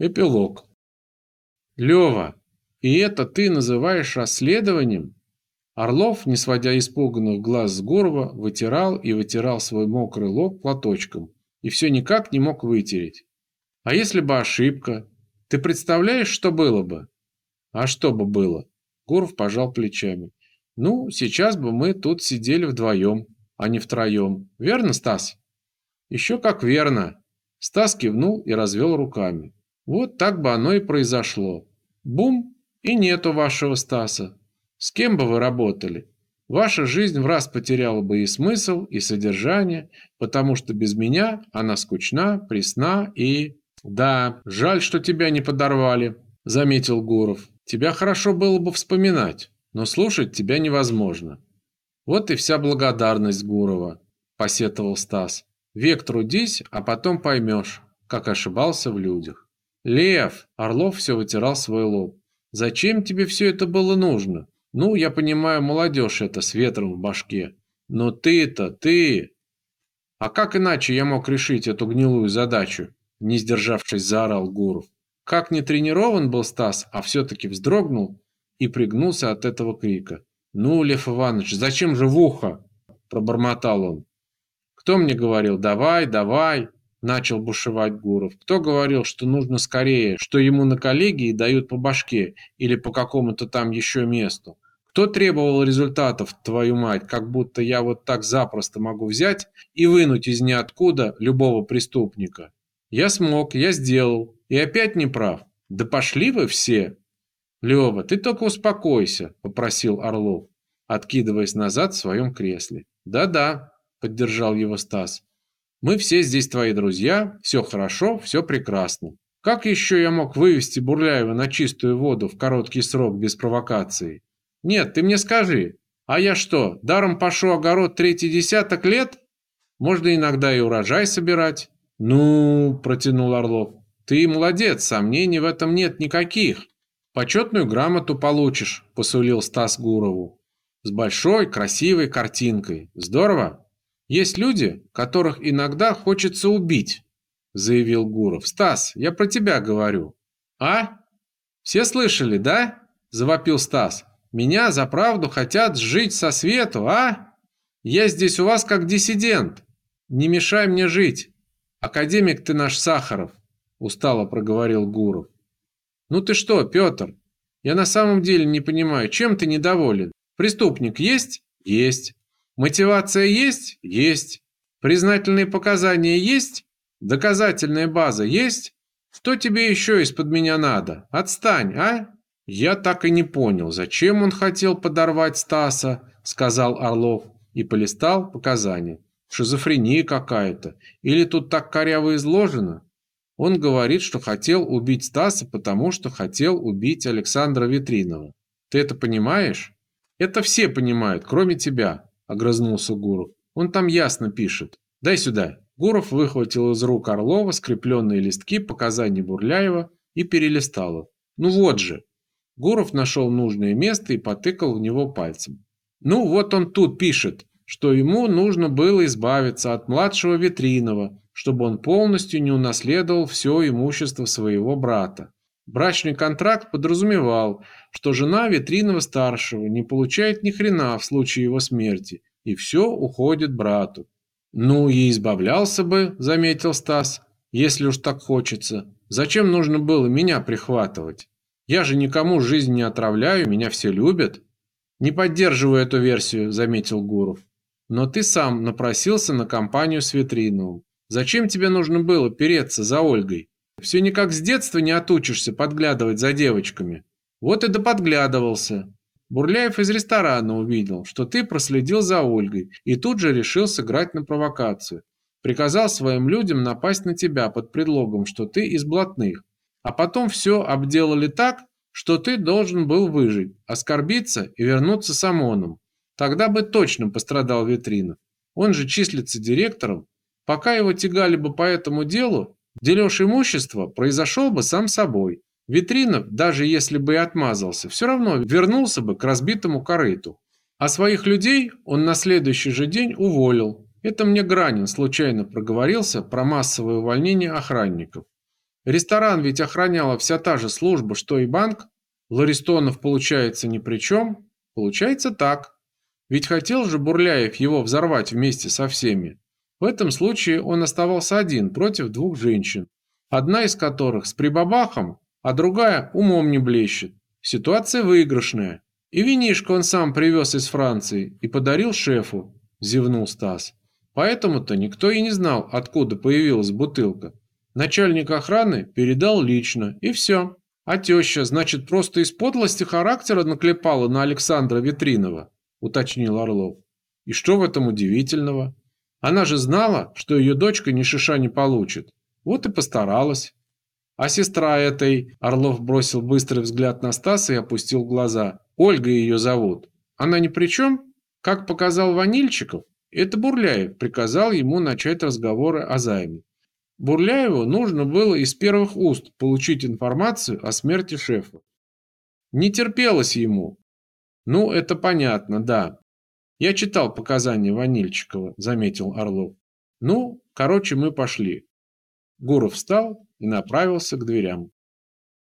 Эпилог. Лева, и это ты называешь расследованием? Орлов, не сводя испуганных глаз с Гурова, вытирал и вытирал свой мокрый лоб платочком и все никак не мог вытереть. А если бы ошибка? Ты представляешь, что было бы? А что бы было? Гуров пожал плечами. Ну, сейчас бы мы тут сидели вдвоем, а не втроем. Верно, Стас? Еще как верно. Стас кивнул и развел руками. Вот так бы оно и произошло. Бум, и нету вашего Стаса. С кем бы вы работали? Ваша жизнь в раз потеряла бы и смысл, и содержание, потому что без меня она скучна, пресна и... Да, жаль, что тебя не подорвали, заметил Гуров. Тебя хорошо было бы вспоминать, но слушать тебя невозможно. Вот и вся благодарность Гурова, посетовал Стас. Век трудись, а потом поймешь, как ошибался в людях. «Лев!» – Орлов все вытирал свой лоб. «Зачем тебе все это было нужно? Ну, я понимаю, молодежь это с ветром в башке. Но ты-то, ты...» «А как иначе я мог решить эту гнилую задачу?» Не сдержавшись, заорал Гуров. Как не тренирован был Стас, а все-таки вздрогнул и пригнулся от этого крика. «Ну, Лев Иванович, зачем же в ухо?» – пробормотал он. «Кто мне говорил, давай, давай?» Начал бушевать Гуров. Кто говорил, что нужно скорее, что ему на коллегии дают по башке или по какому-то там еще месту? Кто требовал результатов, твою мать, как будто я вот так запросто могу взять и вынуть из ниоткуда любого преступника? Я смог, я сделал, и опять не прав. Да пошли вы все. Лева, ты только успокойся, попросил Орлов, откидываясь назад в своем кресле. Да-да, поддержал его Стас. Мы все здесь твои друзья, все хорошо, все прекрасно. Как еще я мог вывести Бурляева на чистую воду в короткий срок без провокации? Нет, ты мне скажи, а я что, даром пошу огород третий десяток лет? Можно иногда и урожай собирать. Ну, протянул Орлов. Ты молодец, сомнений в этом нет никаких. Почетную грамоту получишь, посулил Стас Гурову. С большой красивой картинкой. Здорово? Есть люди, которых иногда хочется убить, заявил Гуров. Стас, я про тебя говорю. А? Все слышали, да? завопил Стас. Меня за правду хотят сжить со свету, а? Я здесь у вас как диссидент. Не мешай мне жить. Академик ты наш Сахаров, устало проговорил Гуров. Ну ты что, Петр? Я на самом деле не понимаю, чем ты недоволен? Преступник есть? Есть. Мотивация есть? Есть. Признательные показания есть? Доказательная база есть? Что тебе еще из-под меня надо? Отстань, а? Я так и не понял, зачем он хотел подорвать Стаса, сказал Орлов и полистал показания. Шизофрения какая-то. Или тут так коряво изложено? Он говорит, что хотел убить Стаса, потому что хотел убить Александра Витринова. Ты это понимаешь? Это все понимают, кроме тебя. – огрызнулся Гуров. «Он там ясно пишет. Дай сюда». Гуров выхватил из рук Орлова скрепленные листки показаний Бурляева и перелистал их. «Ну вот же». Гуров нашел нужное место и потыкал в него пальцем. «Ну вот он тут пишет, что ему нужно было избавиться от младшего Витринова, чтобы он полностью не унаследовал все имущество своего брата. Брачный контракт подразумевал, что жена Витринова-старшего не получает ни хрена в случае его смерти, и все уходит брату. «Ну и избавлялся бы», — заметил Стас, — «если уж так хочется. Зачем нужно было меня прихватывать? Я же никому жизнь не отравляю, меня все любят». «Не поддерживаю эту версию», — заметил Гуров. «Но ты сам напросился на компанию с Витриновым. Зачем тебе нужно было переться за Ольгой?» Все никак с детства не отучишься подглядывать за девочками. Вот и доподглядывался. Бурляев из ресторана увидел, что ты проследил за Ольгой и тут же решил сыграть на провокацию. Приказал своим людям напасть на тебя под предлогом, что ты из блатных. А потом все обделали так, что ты должен был выжить, оскорбиться и вернуться с ОМОНом. Тогда бы точно пострадал Витринов. Он же числится директором. Пока его тягали бы по этому делу, Дележ имущества произошел бы сам собой. Витринов, даже если бы и отмазался, все равно вернулся бы к разбитому корыту. А своих людей он на следующий же день уволил. Это мне Гранин случайно проговорился про массовое увольнение охранников. Ресторан ведь охраняла вся та же служба, что и банк. Ларистонов, получается, ни при чем. Получается так. Ведь хотел же Бурляев его взорвать вместе со всеми. В этом случае он оставался один против двух женщин, одна из которых с прибабахом, а другая умом не блещет. Ситуация выигрышная. И винишко он сам привез из Франции и подарил шефу, зевнул Стас. Поэтому-то никто и не знал, откуда появилась бутылка. Начальник охраны передал лично, и все. А теща, значит, просто из подлости характера наклепала на Александра Витринова, уточнил Орлов. И что в этом удивительного? Она же знала, что ее дочка ни шиша не получит. Вот и постаралась. А сестра этой, Орлов бросил быстрый взгляд на Стаса и опустил глаза. Ольга ее зовут. Она ни при чем? Как показал Ванильчиков, это Бурляев приказал ему начать разговоры о займе. Бурляеву нужно было из первых уст получить информацию о смерти шефа. Не терпелось ему. Ну, это понятно, да. Я читал показания Ванильчикова, заметил Орлов. Ну, короче, мы пошли. Гуров встал и направился к дверям.